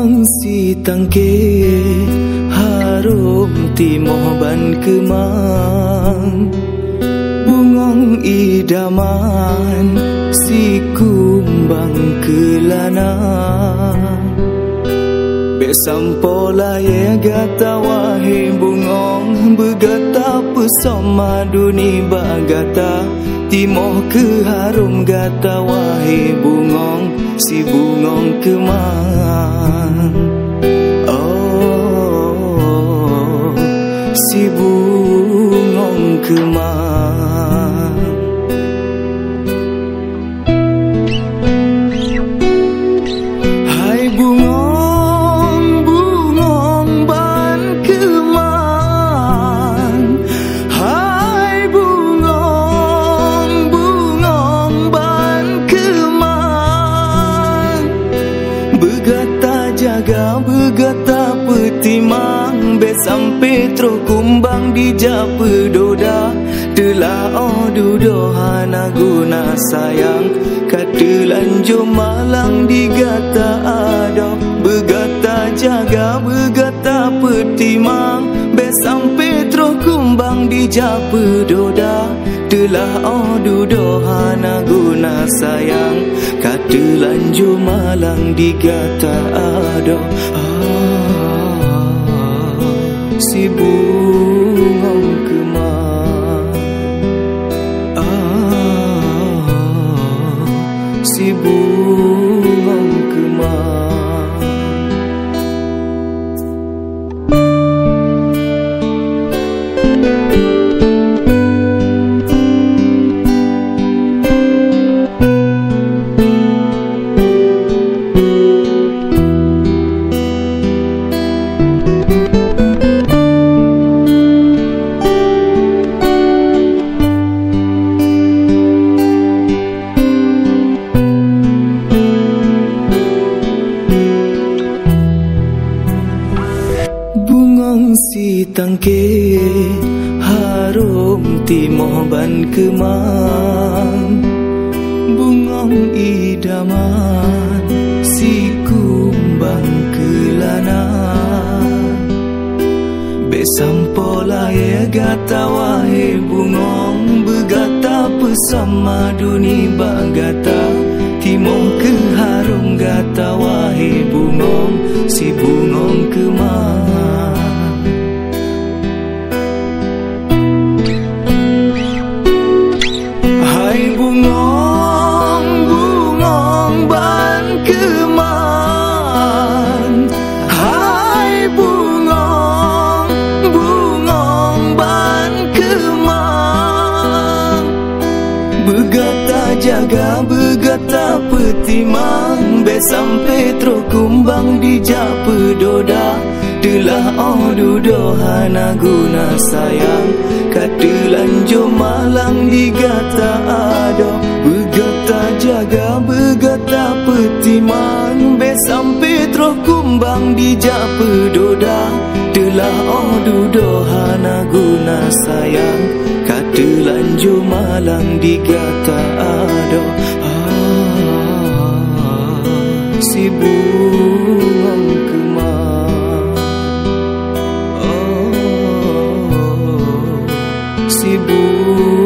Bungong si tangke harum timoh ban kemang. Bungong idaman si kumbang kelana. Besampola ye gata wahe bungong Begata pesoma duni bagata Timoh ke harum gata wahe bungong Si bungong kemang Oh Si bungong kemang jaga begata petimang Be sampai terus kumbang di japa doda. Telah oh dudohana guna sayang. Kata lanjur malang digata ado Begata jaga begata petimang Be sampai terus kumbang di japa doda. Telah oh dudohana guna sayang. Kata lanjur malang digata ado ah, Si bungong kemang ah, Si bungong si tangke harum timoh ban kemang. Bungong idaman si kumbang kelana Besampola ye gata wahe bungong Begata pesama duni bagata. Timoh ke harum gata wahe bungong Si bungong petimang Be sampai terus kumbang di japa doda Telah oh dudohana guna sayang. Kata lanjur malang digata ado. Begata jaga, begata petimang Be sampai terus kumbang di japa doda Telah oh dudohana guna sayang. Kata lanjur malang si buang kemar. Oh, oh, oh, si bulan